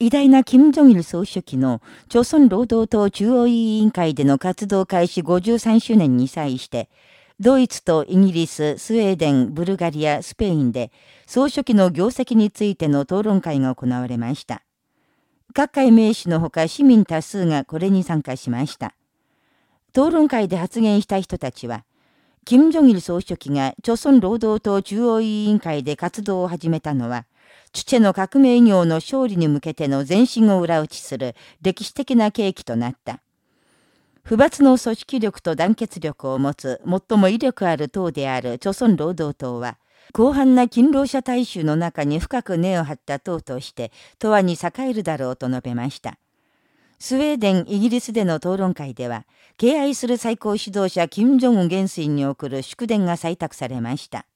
偉大な金正日総書記の朝鮮労働党中央委員会での活動開始53周年に際して、ドイツとイギリス、スウェーデン、ブルガリア、スペインで総書記の業績についての討論会が行われました。各界名士のほか市民多数がこれに参加しました。討論会で発言した人たちは、金正日総書記が朝鮮労働党中央委員会で活動を始めたのは、チチェの革命業の勝利に向けての前進を裏打ちする歴史的な契機となった。不罰の組織力と団結力を持つ最も威力ある党である朝鮮労働党は、広範な勤労者大衆の中に深く根を張った党として、とわに栄えるだろうと述べました。スウェーデン、イギリスでの討論会では、敬愛する最高指導者金正恩元帥に送る祝電が採択されました。